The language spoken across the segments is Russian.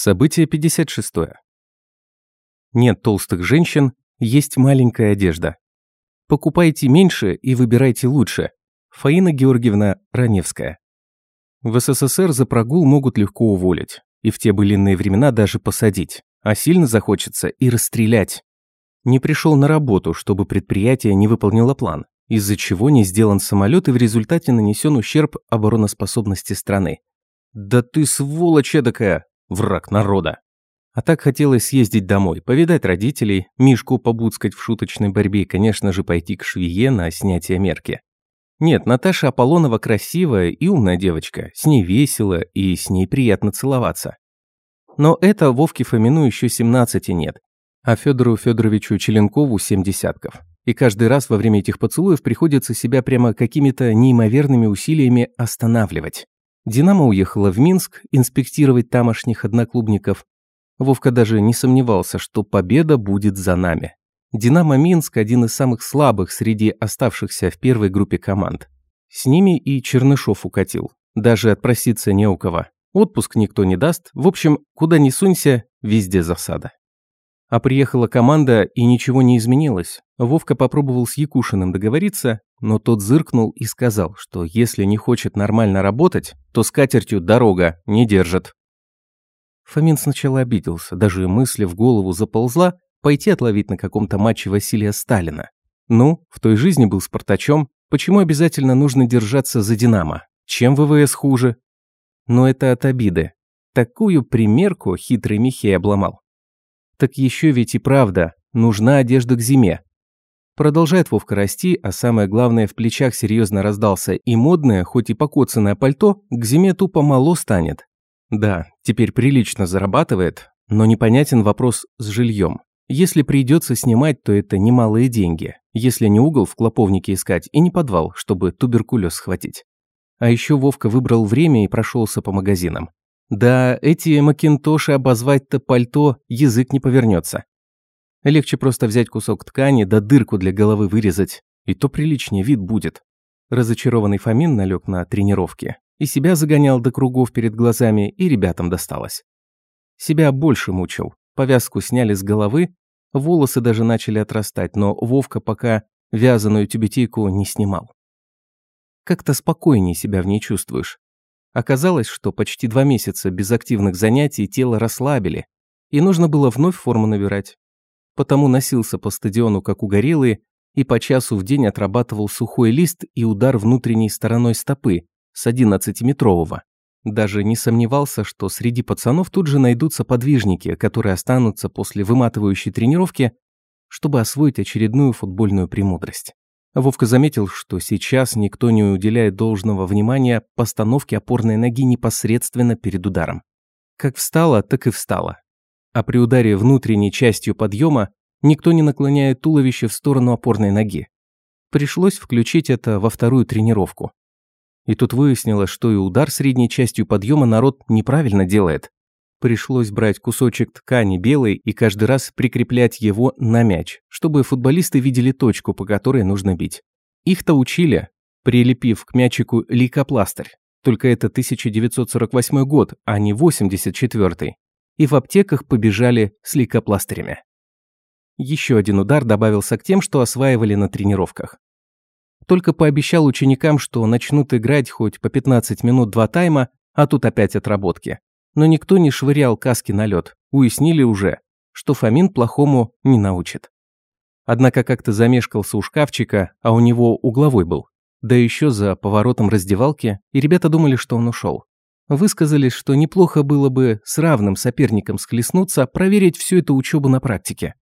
Событие 56. Нет толстых женщин, есть маленькая одежда. Покупайте меньше и выбирайте лучше. Фаина Георгиевна Раневская. В СССР за прогул могут легко уволить. И в те былинные времена даже посадить. А сильно захочется и расстрелять. Не пришел на работу, чтобы предприятие не выполнило план, из-за чего не сделан самолет и в результате нанесен ущерб обороноспособности страны. «Да ты сволочь эдакая!» Враг народа. А так хотелось съездить домой, повидать родителей, Мишку побуцкать в шуточной борьбе и, конечно же, пойти к швее на снятие мерки. Нет, Наташа Аполлонова красивая и умная девочка, с ней весело и с ней приятно целоваться. Но это Вовке Фомину еще 17 нет, а Федору Федоровичу Челенкову 7 десятков. И каждый раз во время этих поцелуев приходится себя прямо какими-то неимоверными усилиями останавливать. Динамо уехала в Минск инспектировать тамошних одноклубников. Вовка даже не сомневался, что победа будет за нами. Динамо Минск – один из самых слабых среди оставшихся в первой группе команд. С ними и Чернышов укатил. Даже отпроситься не у кого. Отпуск никто не даст. В общем, куда ни сунься, везде засада. А приехала команда, и ничего не изменилось. Вовка попробовал с Якушиным договориться, но тот зыркнул и сказал, что если не хочет нормально работать, то с катертью дорога не держит. Фомин сначала обиделся, даже мысли в голову заползла пойти отловить на каком-то матче Василия Сталина. Ну, в той жизни был спартачом, почему обязательно нужно держаться за «Динамо»? Чем ВВС хуже? Но это от обиды. Такую примерку хитрый Михей обломал. Так еще ведь и правда, нужна одежда к зиме. Продолжает Вовка расти, а самое главное, в плечах серьезно раздался, и модное, хоть и покоцанное пальто, к зиме тупо мало станет. Да, теперь прилично зарабатывает, но непонятен вопрос с жильем. Если придется снимать, то это немалые деньги. Если не угол в клоповнике искать и не подвал, чтобы туберкулез схватить. А еще Вовка выбрал время и прошелся по магазинам. Да, эти макинтоши обозвать-то пальто язык не повернется. Легче просто взять кусок ткани да дырку для головы вырезать, и то приличнее вид будет. Разочарованный Фомин налег на тренировки. И себя загонял до кругов перед глазами, и ребятам досталось. Себя больше мучил. Повязку сняли с головы, волосы даже начали отрастать, но Вовка пока вязаную тюбетейку не снимал. Как-то спокойнее себя в ней чувствуешь. Оказалось, что почти два месяца без активных занятий тело расслабили, и нужно было вновь форму набирать. Потому носился по стадиону как угорелый и по часу в день отрабатывал сухой лист и удар внутренней стороной стопы с 11-метрового. Даже не сомневался, что среди пацанов тут же найдутся подвижники, которые останутся после выматывающей тренировки, чтобы освоить очередную футбольную премудрость. Вовка заметил, что сейчас никто не уделяет должного внимания постановке опорной ноги непосредственно перед ударом. Как встала, так и встала. А при ударе внутренней частью подъема никто не наклоняет туловище в сторону опорной ноги. Пришлось включить это во вторую тренировку. И тут выяснилось, что и удар средней частью подъема народ неправильно делает. Пришлось брать кусочек ткани белой и каждый раз прикреплять его на мяч, чтобы футболисты видели точку, по которой нужно бить. Их-то учили, прилепив к мячику лейкопластырь. Только это 1948 год, а не 84 И в аптеках побежали с лейкопластырями. Еще один удар добавился к тем, что осваивали на тренировках. Только пообещал ученикам, что начнут играть хоть по 15 минут два тайма, а тут опять отработки но никто не швырял каски на лед. Уяснили уже, что Фомин плохому не научит. Однако как-то замешкался у шкафчика, а у него угловой был. Да еще за поворотом раздевалки, и ребята думали, что он ушел. Высказались, что неплохо было бы с равным соперником схлестнуться, проверить всю эту учебу на практике.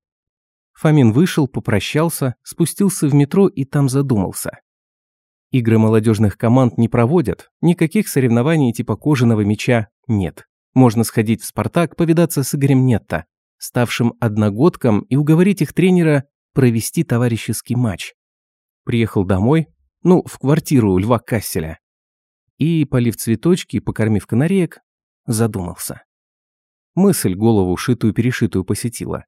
Фомин вышел, попрощался, спустился в метро и там задумался. Игры молодежных команд не проводят, никаких соревнований типа кожаного мяча нет. Можно сходить в «Спартак», повидаться с Игорем Нетто, ставшим одногодком, и уговорить их тренера провести товарищеский матч. Приехал домой, ну, в квартиру Льва Касселя. И, полив цветочки, покормив канареек, задумался. Мысль голову шитую-перешитую посетила.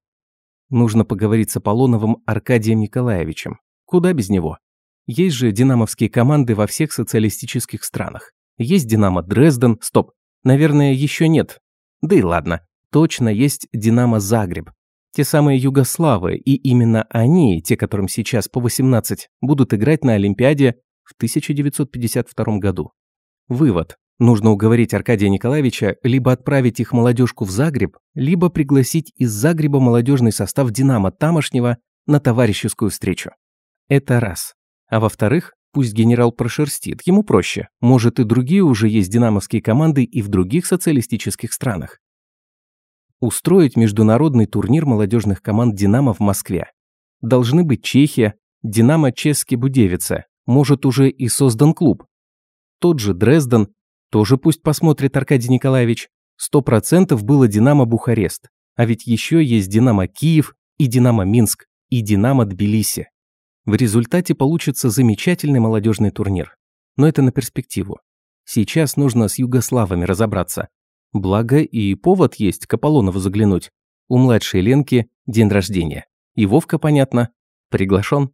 Нужно поговорить с Аполлоновым Аркадием Николаевичем. Куда без него? Есть же динамовские команды во всех социалистических странах. Есть Динамо Дрезден, стоп, Наверное, еще нет. Да и ладно. точно есть «Динамо Загреб». Те самые Югославы, и именно они, те, которым сейчас по 18, будут играть на Олимпиаде в 1952 году. Вывод. Нужно уговорить Аркадия Николаевича либо отправить их молодежку в Загреб, либо пригласить из Загреба молодежный состав «Динамо» тамошнего на товарищескую встречу. Это раз. А во-вторых, пусть генерал прошерстит, ему проще. Может и другие уже есть динамовские команды и в других социалистических странах. Устроить международный турнир молодежных команд «Динамо» в Москве. Должны быть Чехия, «Динамо» Чески Будевица, может уже и создан клуб. Тот же Дрезден, тоже пусть посмотрит Аркадий Николаевич. Сто процентов было «Динамо» Бухарест. А ведь еще есть «Динамо» Киев и «Динамо» Минск и «Динамо» Тбилиси. В результате получится замечательный молодежный турнир. Но это на перспективу. Сейчас нужно с югославами разобраться. Благо и повод есть к Аполлонову заглянуть. У младшей Ленки день рождения. И Вовка, понятно, приглашен.